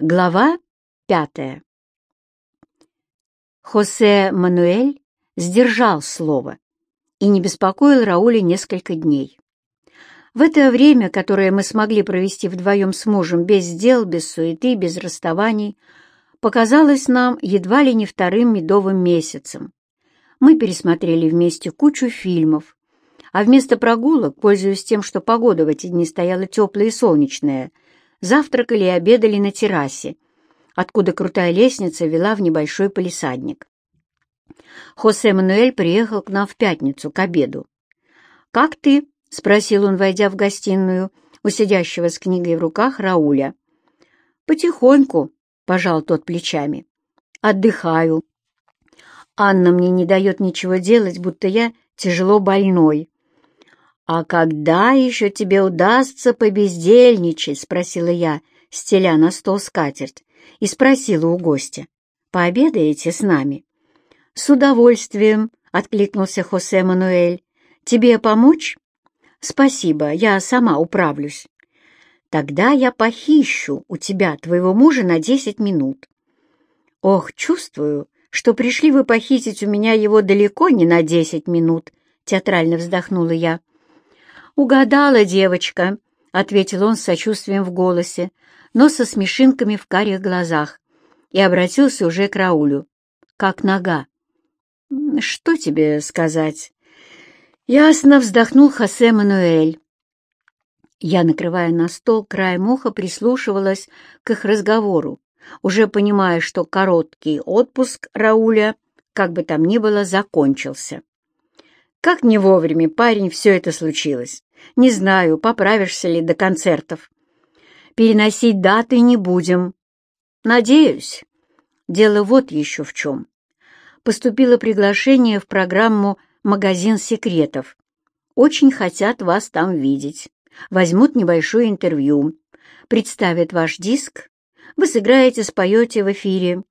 Глава пятая Хосе Мануэль сдержал слово и не беспокоил Рауля несколько дней. В это время, которое мы смогли провести вдвоем с мужем без дел, без суеты, без расставаний, показалось нам едва ли не вторым медовым месяцем. Мы пересмотрели вместе кучу фильмов, а вместо прогулок, пользуясь тем, что погода в эти дни стояла теплая и солнечная, завтракали и обедали на террасе, откуда крутая лестница вела в небольшой полисадник. Хосе Мануэль приехал к нам в пятницу к обеду. «Как ты?» — спросил он, войдя в гостиную, у сидящего с книгой в руках Рауля. «Потихоньку», — пожал тот плечами. «Отдыхаю. Анна мне не дает ничего делать, будто я тяжело больной. «А когда еще тебе удастся побездельничать?» — спросила я, стеля на стол скатерть, и спросила у гостя. «Пообедаете с нами?» «С удовольствием», — откликнулся Хосе Мануэль. «Тебе помочь?» «Спасибо, я сама управлюсь». «Тогда я похищу у тебя твоего мужа на десять минут». «Ох, чувствую, что пришли вы похитить у меня его далеко не на десять минут», — театрально вздохнула я. «Угадала девочка», — ответил он с сочувствием в голосе, но со смешинками в карих глазах, и обратился уже к Раулю. «Как нога?» «Что тебе сказать?» Ясно вздохнул Хосе Мануэль. Я, накрывая на стол, краем уха прислушивалась к их разговору, уже понимая, что короткий отпуск Рауля, как бы там ни было, закончился. Как не вовремя, парень, все это случилось. Не знаю, поправишься ли до концертов. Переносить даты не будем. Надеюсь. Дело вот еще в чем. Поступило приглашение в программу «Магазин секретов». Очень хотят вас там видеть. Возьмут небольшое интервью. Представят ваш диск. Вы сыграете, споете в эфире.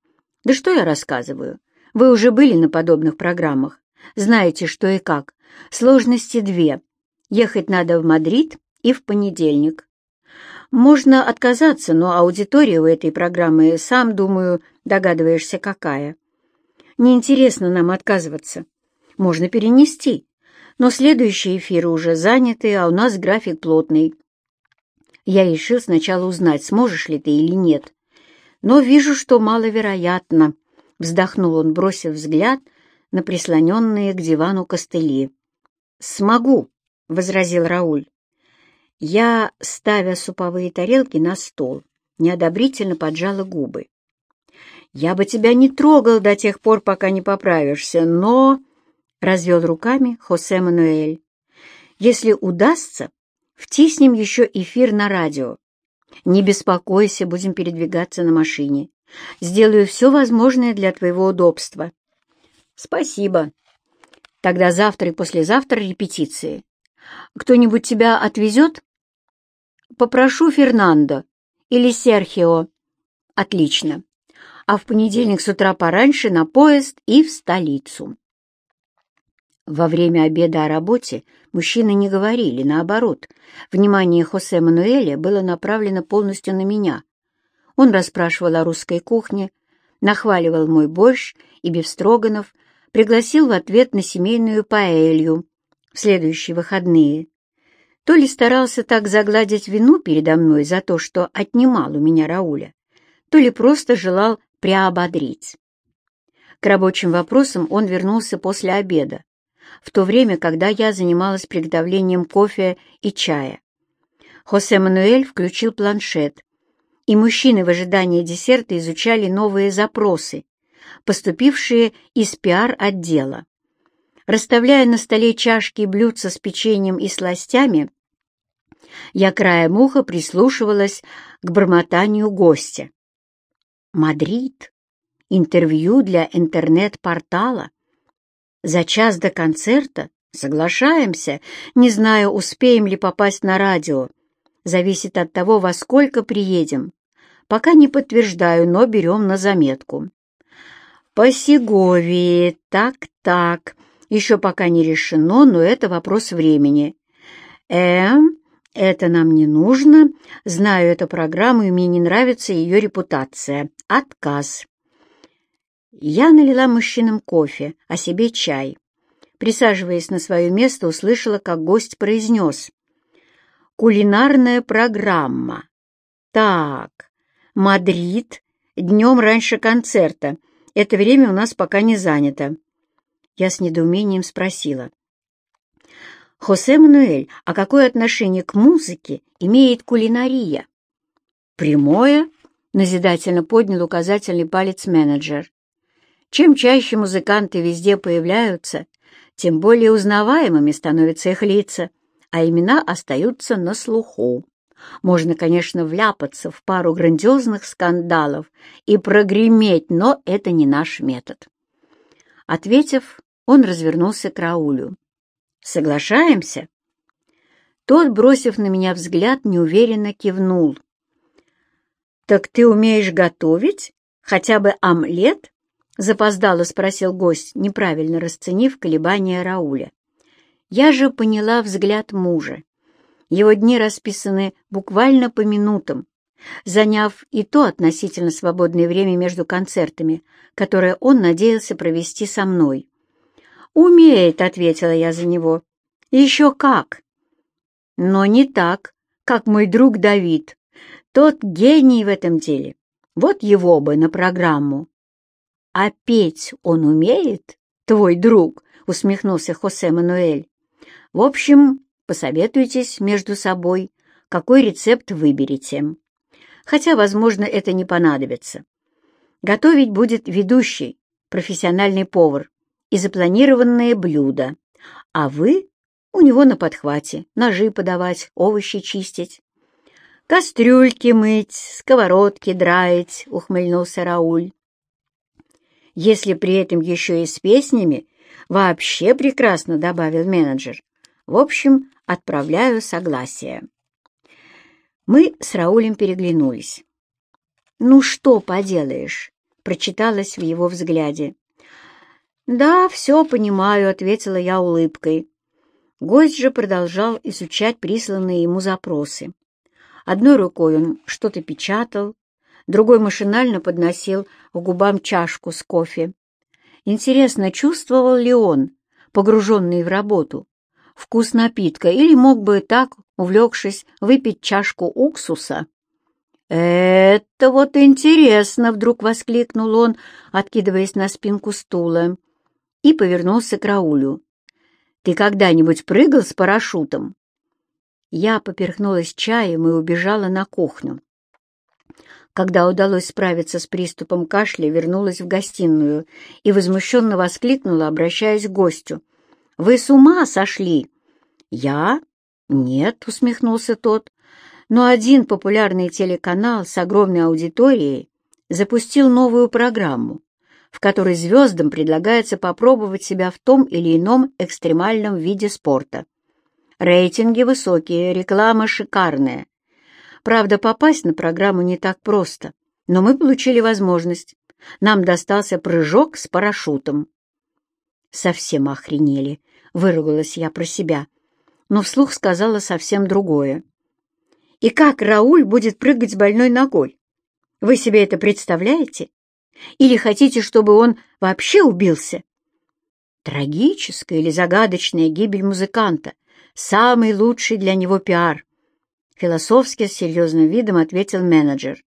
Да что я рассказываю? Вы уже были на подобных программах. Знаете, что и как. Сложности две. Ехать надо в Мадрид и в понедельник. Можно отказаться, но аудитория у этой программы, сам, думаю, догадываешься, какая. Неинтересно нам отказываться. Можно перенести, но следующие эфиры уже заняты, а у нас график плотный. Я решил сначала узнать, сможешь ли ты или нет. Но вижу, что маловероятно, — вздохнул он, бросив взгляд на прислоненные к дивану костыли. «Смогу», — возразил Рауль. Я, ставя суповые тарелки на стол, неодобрительно поджала губы. «Я бы тебя не трогал до тех пор, пока не поправишься, но...» — развел руками Хосе Мануэль. «Если удастся, втиснем еще эфир на радио. Не беспокойся, будем передвигаться на машине. Сделаю все возможное для твоего удобства». «Спасибо. Тогда завтра и послезавтра репетиции. Кто-нибудь тебя отвезет? Попрошу Фернандо или Серхио. Отлично. А в понедельник с утра пораньше на поезд и в столицу. Во время обеда о работе мужчины не говорили, наоборот. Внимание Хосе Мануэля было направлено полностью на меня. Он расспрашивал о русской кухне, нахваливал мой борщ и бифстроганов, пригласил в ответ на семейную паэлью, в следующие выходные. То ли старался так загладить вину передо мной за то, что отнимал у меня Рауля, то ли просто желал приободрить. К рабочим вопросам он вернулся после обеда, в то время, когда я занималась приготовлением кофе и чая. Хосе Мануэль включил планшет, и мужчины в ожидании десерта изучали новые запросы, поступившие из пиар-отдела. Расставляя на столе чашки и блюдца с печеньем и сластями, я краем уха прислушивалась к бормотанию гостя. «Мадрид. Интервью для интернет-портала. За час до концерта? Соглашаемся. Не знаю, успеем ли попасть на радио. Зависит от того, во сколько приедем. Пока не подтверждаю, но берем на заметку». «По Сеговии. Так-так. Еще пока не решено, но это вопрос времени. Эм, «Это нам не нужно. Знаю эту программу, и мне не нравится ее репутация. Отказ». Я налила мужчинам кофе, а себе чай. Присаживаясь на свое место, услышала, как гость произнес. «Кулинарная программа. Так, Мадрид, днем раньше концерта. Это время у нас пока не занято». Я с недоумением спросила. «Хосе Мануэль, а какое отношение к музыке имеет кулинария?» «Прямое», — назидательно поднял указательный палец менеджер. «Чем чаще музыканты везде появляются, тем более узнаваемыми становятся их лица, а имена остаются на слуху. Можно, конечно, вляпаться в пару грандиозных скандалов и прогреметь, но это не наш метод». Ответив, он развернулся к Раулю. Соглашаемся?» Тот, бросив на меня взгляд, неуверенно кивнул. «Так ты умеешь готовить? Хотя бы омлет?» — запоздало спросил гость, неправильно расценив колебания Рауля. Я же поняла взгляд мужа. Его дни расписаны буквально по минутам, заняв и то относительно свободное время между концертами, которое он надеялся провести со мной. «Умеет», — ответила я за него. «Еще как!» «Но не так, как мой друг Давид. Тот гений в этом деле. Вот его бы на программу». «А петь он умеет, твой друг?» — усмехнулся Хосе Мануэль. «В общем, посоветуйтесь между собой, какой рецепт выберете. Хотя, возможно, это не понадобится. Готовить будет ведущий, профессиональный повар и запланированные блюда, а вы у него на подхвате ножи подавать, овощи чистить. «Кастрюльки мыть, сковородки драить», — ухмыльнулся Рауль. «Если при этом еще и с песнями, вообще прекрасно», — добавил менеджер. «В общем, отправляю согласие». Мы с Раулем переглянулись. «Ну что поделаешь?» — прочиталось в его взгляде. «Да, все понимаю», — ответила я улыбкой. Гость же продолжал изучать присланные ему запросы. Одной рукой он что-то печатал, другой машинально подносил к губам чашку с кофе. Интересно, чувствовал ли он, погруженный в работу, вкус напитка, или мог бы так, увлекшись, выпить чашку уксуса? «Это вот интересно!» — вдруг воскликнул он, откидываясь на спинку стула и повернулся к Раулю. «Ты когда-нибудь прыгал с парашютом?» Я поперхнулась чаем и убежала на кухню. Когда удалось справиться с приступом кашля, вернулась в гостиную и возмущенно воскликнула, обращаясь к гостю. «Вы с ума сошли?» «Я?» «Нет», — усмехнулся тот. «Но один популярный телеканал с огромной аудиторией запустил новую программу в которой звездам предлагается попробовать себя в том или ином экстремальном виде спорта. Рейтинги высокие, реклама шикарная. Правда, попасть на программу не так просто, но мы получили возможность. Нам достался прыжок с парашютом. Совсем охренели, выругалась я про себя, но вслух сказала совсем другое. И как Рауль будет прыгать с больной ногой? Вы себе это представляете? Или хотите, чтобы он вообще убился? Трагическая или загадочная гибель музыканта — самый лучший для него пиар. Философски с серьезным видом ответил менеджер.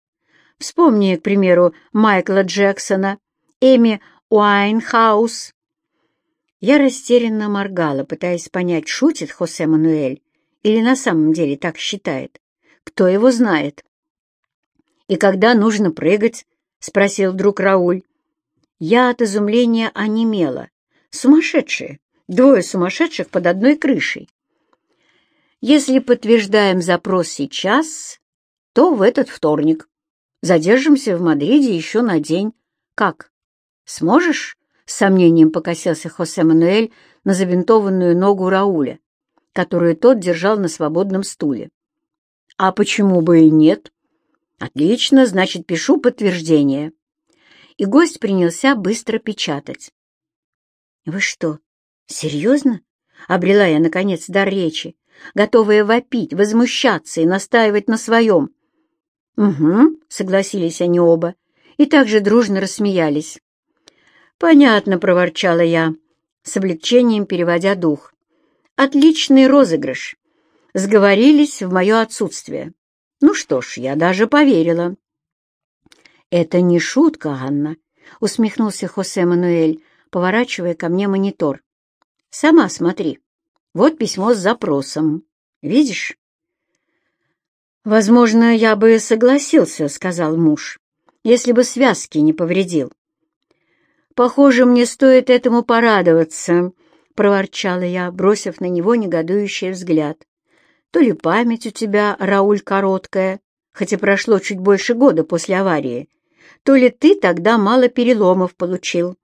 Вспомни, к примеру, Майкла Джексона, Эми Уайнхаус. Я растерянно моргала, пытаясь понять, шутит Хосе Мануэль или на самом деле так считает. Кто его знает? И когда нужно прыгать, — спросил вдруг Рауль. Я от изумления онемела. Сумасшедшие! Двое сумасшедших под одной крышей. Если подтверждаем запрос сейчас, то в этот вторник. Задержимся в Мадриде еще на день. Как? Сможешь? С сомнением покосился Хосе Мануэль на забинтованную ногу Рауля, которую тот держал на свободном стуле. А почему бы и нет? «Отлично, значит, пишу подтверждение». И гость принялся быстро печатать. «Вы что, серьезно?» — обрела я, наконец, дар речи, готовая вопить, возмущаться и настаивать на своем. «Угу», — согласились они оба, и также дружно рассмеялись. «Понятно», — проворчала я, с облегчением переводя дух. «Отличный розыгрыш. Сговорились в мое отсутствие. Ну что ж, я даже поверила». «Это не шутка, Анна», — усмехнулся Хосе Мануэль, поворачивая ко мне монитор. «Сама смотри. Вот письмо с запросом. Видишь?» «Возможно, я бы согласился», — сказал муж, «если бы связки не повредил». «Похоже, мне стоит этому порадоваться», — проворчала я, бросив на него негодующий взгляд. «То ли память у тебя, Рауль, короткая, хотя прошло чуть больше года после аварии, то ли ты тогда мало переломов получил.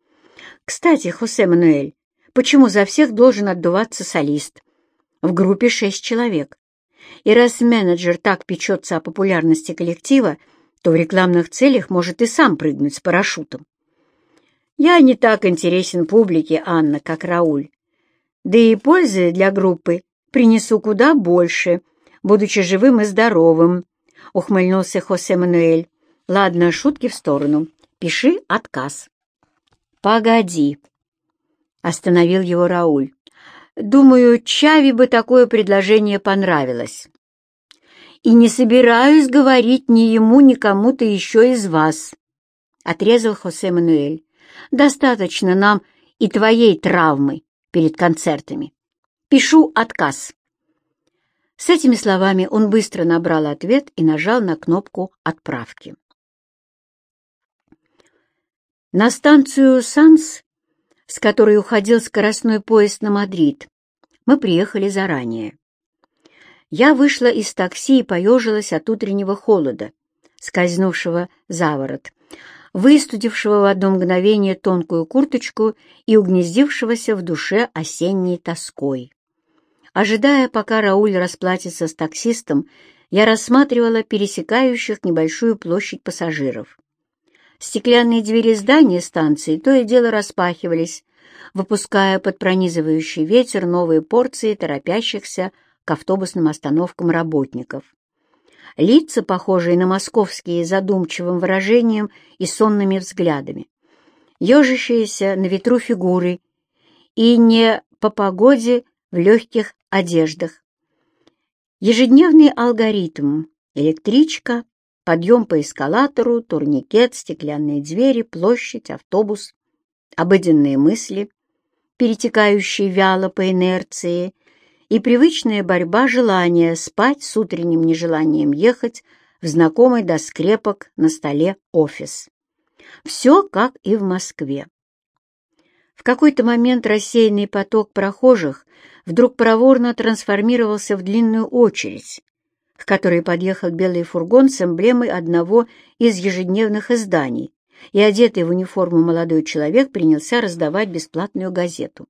Кстати, Хосе Мануэль, почему за всех должен отдуваться солист? В группе шесть человек. И раз менеджер так печется о популярности коллектива, то в рекламных целях может и сам прыгнуть с парашютом. Я не так интересен публике, Анна, как Рауль. Да и пользы для группы принесу куда больше, будучи живым и здоровым, — ухмыльнулся Хосе Мануэль. Ладно, шутки в сторону. Пиши отказ. Погоди, — остановил его Рауль. Думаю, Чави бы такое предложение понравилось. И не собираюсь говорить ни ему, ни кому-то еще из вас, — отрезал Хосе Мануэль. Достаточно нам и твоей травмы перед концертами. Пишу отказ. С этими словами он быстро набрал ответ и нажал на кнопку отправки. На станцию Санс с которой уходил скоростной поезд на Мадрид, мы приехали заранее. Я вышла из такси и поежилась от утреннего холода, скользнувшего за ворот, выстудившего в одно мгновение тонкую курточку и угнездившегося в душе осенней тоской. Ожидая, пока Рауль расплатится с таксистом, я рассматривала пересекающих небольшую площадь пассажиров. Стеклянные двери здания станции то и дело распахивались, выпуская под пронизывающий ветер новые порции торопящихся к автобусным остановкам работников. Лица, похожие на московские задумчивым выражением и сонными взглядами, ежащиеся на ветру фигуры и не по погоде в легких одеждах. Ежедневный алгоритм — электричка, Подъем по эскалатору, турникет, стеклянные двери, площадь, автобус, обыденные мысли, перетекающие вяло по инерции, и привычная борьба желания спать с утренним нежеланием ехать в знакомый до скрепок на столе офис. Все как и в Москве. В какой-то момент рассеянный поток прохожих вдруг проворно трансформировался в длинную очередь, к которой подъехал белый фургон с эмблемой одного из ежедневных изданий, и одетый в униформу молодой человек принялся раздавать бесплатную газету.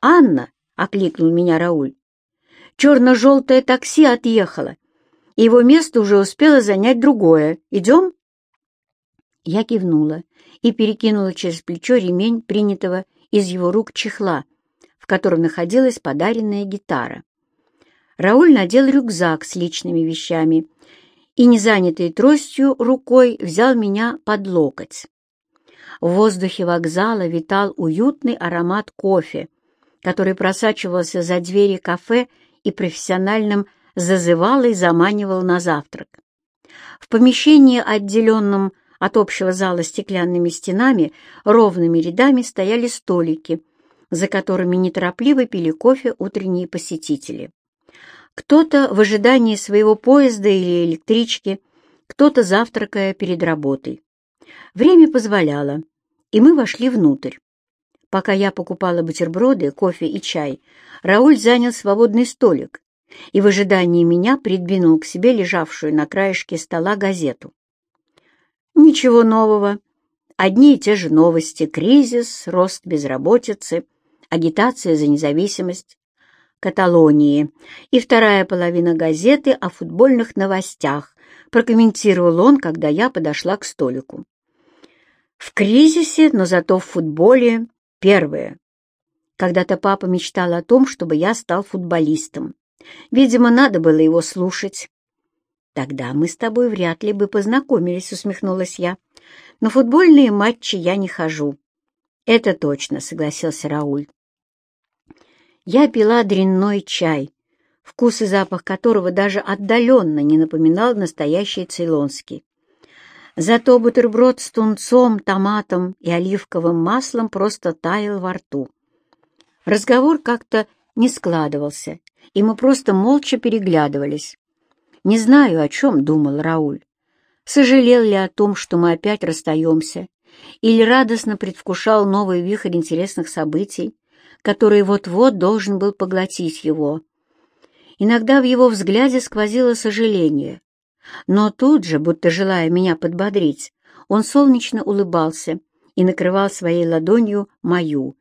«Анна!» — окликнул меня Рауль. «Черно-желтое такси отъехало, и его место уже успело занять другое. Идем?» Я кивнула и перекинула через плечо ремень принятого из его рук чехла, в котором находилась подаренная гитара. Рауль надел рюкзак с личными вещами и, не занятой тростью рукой, взял меня под локоть. В воздухе вокзала витал уютный аромат кофе, который просачивался за двери кафе и профессиональным зазывал и заманивал на завтрак. В помещении, отделенном от общего зала стеклянными стенами, ровными рядами стояли столики, за которыми неторопливо пили кофе утренние посетители. Кто-то в ожидании своего поезда или электрички, кто-то завтракая перед работой. Время позволяло, и мы вошли внутрь. Пока я покупала бутерброды, кофе и чай, Рауль занял свободный столик и в ожидании меня придвинул к себе лежавшую на краешке стола газету. Ничего нового. Одни и те же новости. Кризис, рост безработицы, агитация за независимость. Каталонии, и вторая половина газеты о футбольных новостях, прокомментировал он, когда я подошла к столику. В кризисе, но зато в футболе первое. Когда-то папа мечтал о том, чтобы я стал футболистом. Видимо, надо было его слушать. «Тогда мы с тобой вряд ли бы познакомились», — усмехнулась я. «На футбольные матчи я не хожу». «Это точно», — согласился Рауль. Я пила дрянной чай, вкус и запах которого даже отдаленно не напоминал настоящий цейлонский. Зато бутерброд с тунцом, томатом и оливковым маслом просто таял во рту. Разговор как-то не складывался, и мы просто молча переглядывались. Не знаю, о чем думал Рауль. Сожалел ли о том, что мы опять расстаемся, или радостно предвкушал новый вихрь интересных событий, который вот-вот должен был поглотить его. Иногда в его взгляде сквозило сожаление, но тут же, будто желая меня подбодрить, он солнечно улыбался и накрывал своей ладонью мою.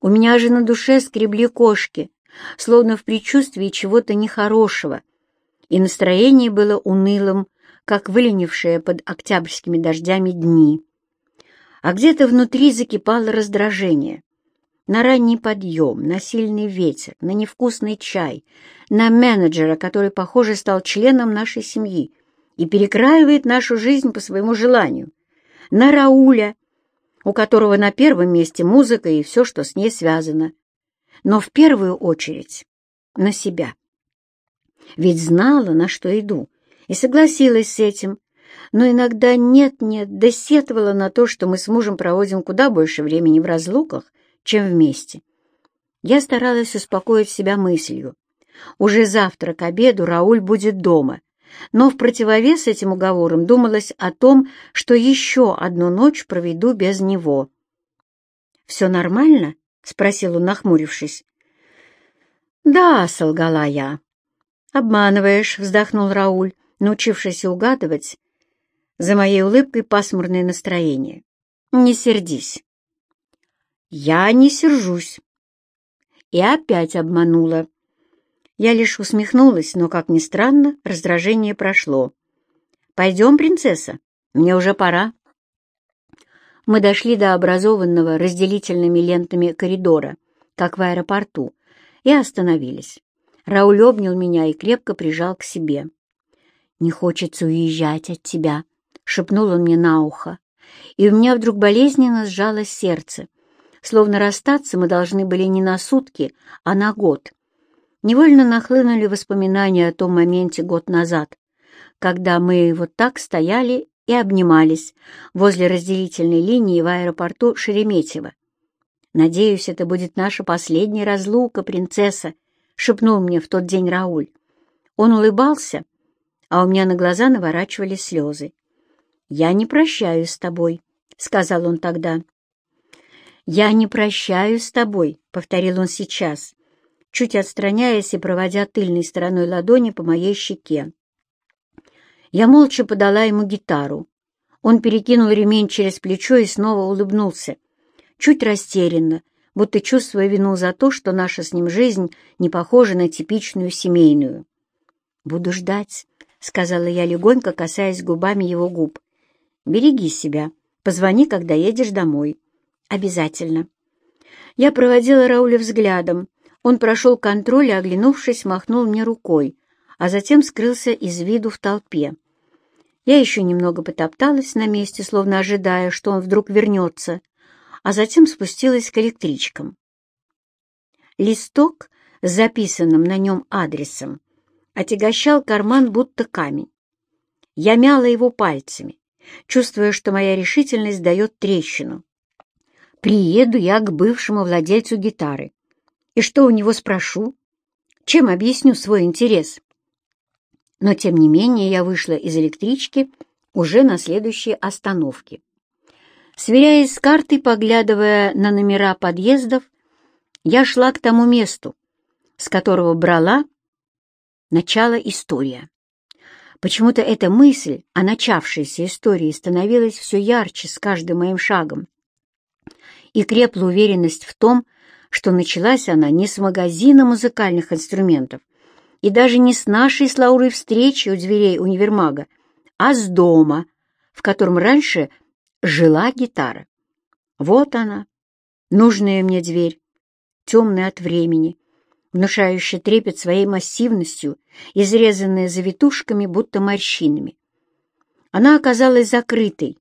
У меня же на душе скребли кошки, словно в предчувствии чего-то нехорошего, и настроение было унылым, как выленившее под октябрьскими дождями дни. А где-то внутри закипало раздражение. На ранний подъем, на сильный ветер, на невкусный чай, на менеджера, который, похоже, стал членом нашей семьи и перекраивает нашу жизнь по своему желанию, на Рауля, у которого на первом месте музыка и все, что с ней связано, но в первую очередь на себя. Ведь знала, на что иду, и согласилась с этим, но иногда нет-нет, досетовала на то, что мы с мужем проводим куда больше времени в разлуках, чем вместе. Я старалась успокоить себя мыслью. Уже завтра к обеду Рауль будет дома, но в противовес этим уговорам думалось о том, что еще одну ночь проведу без него. «Все нормально?» — спросил он, нахмурившись. «Да», — солгала я. «Обманываешь», — вздохнул Рауль, научившийся угадывать за моей улыбкой пасмурное настроение. «Не сердись». «Я не сержусь». И опять обманула. Я лишь усмехнулась, но, как ни странно, раздражение прошло. «Пойдем, принцесса, мне уже пора». Мы дошли до образованного разделительными лентами коридора, как в аэропорту, и остановились. Рауль обнял меня и крепко прижал к себе. «Не хочется уезжать от тебя», — шепнул он мне на ухо, и у меня вдруг болезненно сжалось сердце, словно расстаться мы должны были не на сутки, а на год. Невольно нахлынули воспоминания о том моменте год назад, когда мы вот так стояли и обнимались возле разделительной линии в аэропорту Шереметьево. «Надеюсь, это будет наша последняя разлука, принцесса», — шепнул мне в тот день Рауль. Он улыбался, а у меня на глаза наворачивались слезы. «Я не прощаюсь с тобой», — сказал он тогда. «Я не прощаюсь с тобой», — повторил он сейчас, чуть отстраняясь и проводя тыльной стороной ладони по моей щеке. Я молча подала ему гитару. Он перекинул ремень через плечо и снова улыбнулся, чуть растерянно, будто чувствуя вину за то, что наша с ним жизнь не похожа на типичную семейную. «Буду ждать», — сказала я легонько, касаясь губами его губ. «Береги себя. Позвони, когда едешь домой». «Обязательно». Я проводила Рауля взглядом. Он прошел контроль и, оглянувшись, махнул мне рукой, а затем скрылся из виду в толпе. Я еще немного потопталась на месте, словно ожидая, что он вдруг вернется, а затем спустилась к электричкам. Листок с записанным на нем адресом отягощал карман, будто камень. Я мяла его пальцами, чувствуя, что моя решительность дает трещину. Приеду я к бывшему владельцу гитары. И что у него спрошу? Чем объясню свой интерес? но тем не менее я вышла из электрички уже на следующей остановке. Сверяясь с картой, поглядывая на номера подъездов, я шла к тому месту, с которого брала начало история. Почему-то эта мысль о начавшейся истории становилась все ярче с каждым моим шагом. И крепла уверенность в том, что началась она не с магазина музыкальных инструментов, и даже не с нашей с Лаурой встречи у дверей универмага, а с дома, в котором раньше жила гитара. Вот она, нужная мне дверь, темная от времени, внушающая трепет своей массивностью, изрезанная завитушками, будто морщинами. Она оказалась закрытой,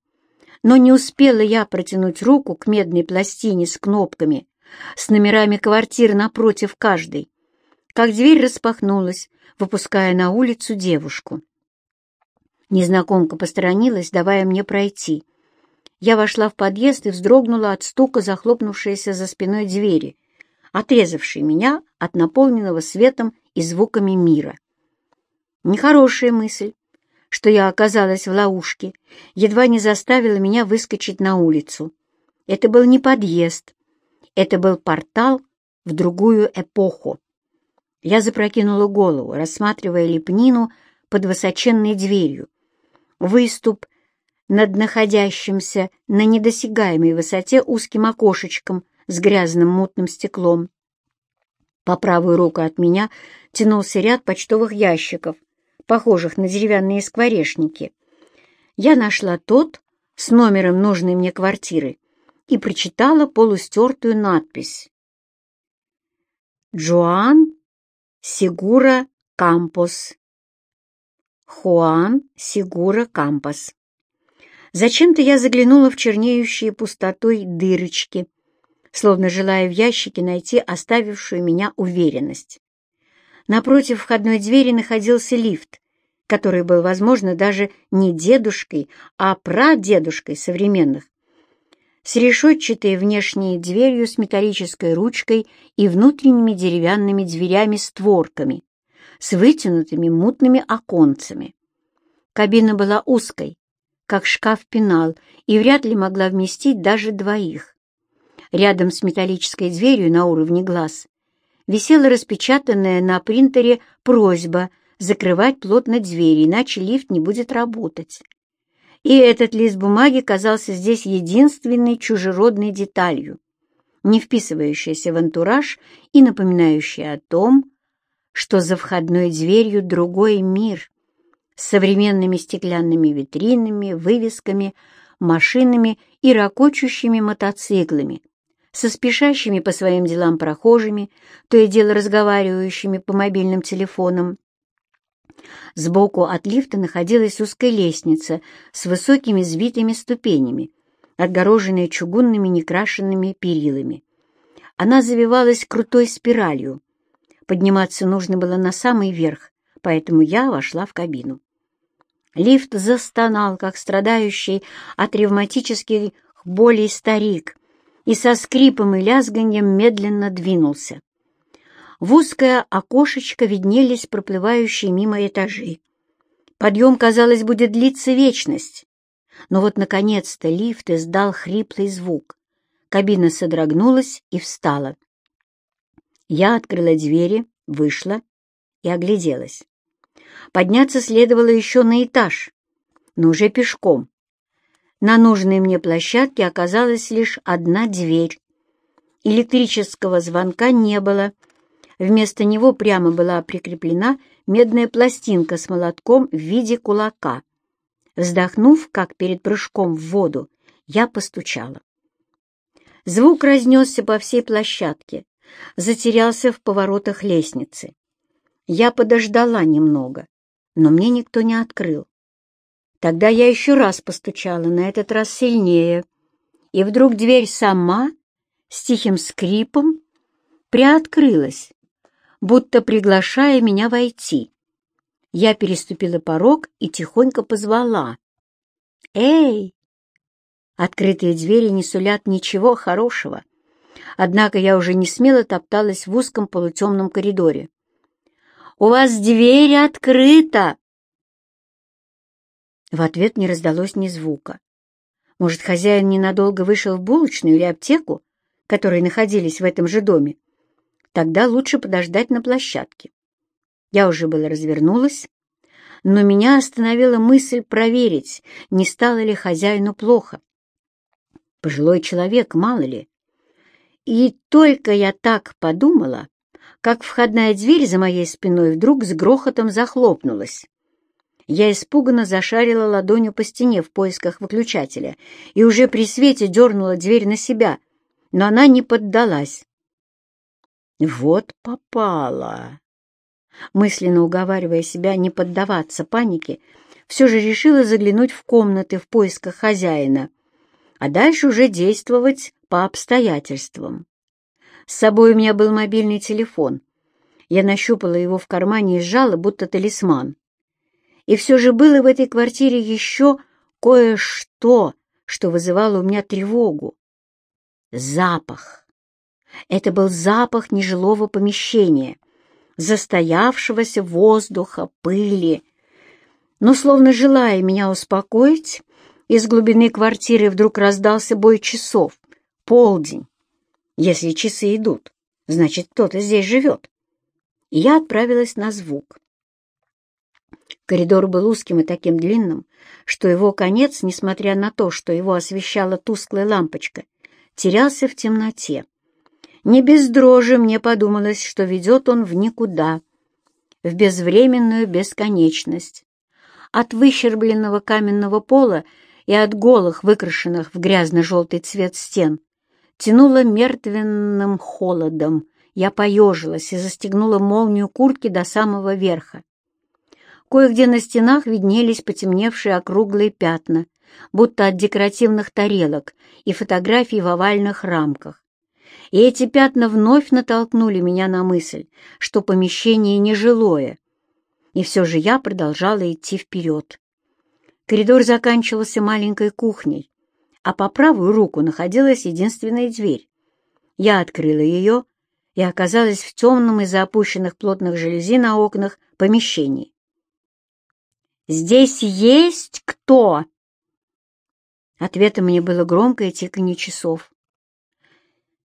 но не успела я протянуть руку к медной пластине с кнопками, с номерами квартир напротив каждой, как дверь распахнулась, выпуская на улицу девушку. Незнакомка посторонилась, давая мне пройти. Я вошла в подъезд и вздрогнула от стука захлопнувшейся за спиной двери, отрезавшей меня от наполненного светом и звуками мира. Нехорошая мысль, что я оказалась в ловушке, едва не заставила меня выскочить на улицу. Это был не подъезд, это был портал в другую эпоху. Я запрокинула голову, рассматривая лепнину под высоченной дверью. Выступ над находящимся на недосягаемой высоте узким окошечком с грязным мутным стеклом. По правую руку от меня тянулся ряд почтовых ящиков, похожих на деревянные скворечники. Я нашла тот с номером нужной мне квартиры и прочитала полустертую надпись. «Джоан Сигура Кампос». Хуан Сигура Кампос. Зачем-то я заглянула в чернеющие пустотой дырочки, словно желая в ящике найти оставившую меня уверенность. Напротив входной двери находился лифт, который был, возможно, даже не дедушкой, а прадедушкой современных, с решетчатой внешней дверью с металлической ручкой и внутренними деревянными дверями-створками, с вытянутыми мутными оконцами. Кабина была узкой, как шкаф-пенал, и вряд ли могла вместить даже двоих. Рядом с металлической дверью на уровне глаз висела распечатанная на принтере просьба закрывать плотно двери, иначе лифт не будет работать. И этот лист бумаги казался здесь единственной чужеродной деталью, не вписывающейся в антураж и напоминающей о том, что за входной дверью другой мир с современными стеклянными витринами, вывесками, машинами и ракочущими мотоциклами, со спешащими по своим делам прохожими, то и дело разговаривающими по мобильным телефонам, Сбоку от лифта находилась узкая лестница с высокими сбитыми ступенями, отгороженная чугунными некрашенными перилами. Она завивалась крутой спиралью. Подниматься нужно было на самый верх, поэтому я вошла в кабину. Лифт застонал, как страдающий от ревматических болей старик, и со скрипом и лязганьем медленно двинулся. В узкое окошечко виднелись проплывающие мимо этажи. Подъем, казалось, будет длиться вечность. Но вот, наконец-то, лифт издал хриплый звук. Кабина содрогнулась и встала. Я открыла двери, вышла и огляделась. Подняться следовало еще на этаж, но уже пешком. На нужной мне площадке оказалась лишь одна дверь. Электрического звонка не было, Вместо него прямо была прикреплена медная пластинка с молотком в виде кулака. Вздохнув, как перед прыжком в воду, я постучала. Звук разнесся по всей площадке, затерялся в поворотах лестницы. Я подождала немного, но мне никто не открыл. Тогда я еще раз постучала, на этот раз сильнее, и вдруг дверь сама, с тихим скрипом, приоткрылась, будто приглашая меня войти. Я переступила порог и тихонько позвала. «Эй!» Открытые двери не сулят ничего хорошего. Однако я уже не смело топталась в узком полутемном коридоре. «У вас дверь открыта!» В ответ не раздалось ни звука. Может, хозяин ненадолго вышел в булочную или аптеку, которые находились в этом же доме, Тогда лучше подождать на площадке. Я уже было развернулась, но меня остановила мысль проверить, не стало ли хозяину плохо. Пожилой человек, мало ли. И только я так подумала, как входная дверь за моей спиной вдруг с грохотом захлопнулась. Я испуганно зашарила ладонью по стене в поисках выключателя и уже при свете дернула дверь на себя, но она не поддалась. Вот попало. Мысленно уговаривая себя не поддаваться панике, все же решила заглянуть в комнаты в поисках хозяина, а дальше уже действовать по обстоятельствам. С собой у меня был мобильный телефон. Я нащупала его в кармане и сжала, будто талисман. И все же было в этой квартире еще кое-что, что вызывало у меня тревогу. Запах. Это был запах нежилого помещения, застоявшегося воздуха, пыли. Но, словно желая меня успокоить, из глубины квартиры вдруг раздался бой часов. Полдень. Если часы идут, значит, кто-то здесь живет. И я отправилась на звук. Коридор был узким и таким длинным, что его конец, несмотря на то, что его освещала тусклая лампочка, терялся в темноте. Не без дрожи мне подумалось, что ведет он в никуда, в безвременную бесконечность. От выщербленного каменного пола и от голых, выкрашенных в грязно-желтый цвет стен, тянуло мертвенным холодом. Я поежилась и застегнула молнию куртки до самого верха. Кое-где на стенах виднелись потемневшие округлые пятна, будто от декоративных тарелок и фотографий в овальных рамках. И эти пятна вновь натолкнули меня на мысль, что помещение нежилое. И все же я продолжала идти вперед. Коридор заканчивался маленькой кухней, а по правую руку находилась единственная дверь. Я открыла ее и оказалась в темном из-за опущенных плотных жалюзи на окнах помещении. «Здесь есть кто?» Ответом мне было громкое тиканье часов.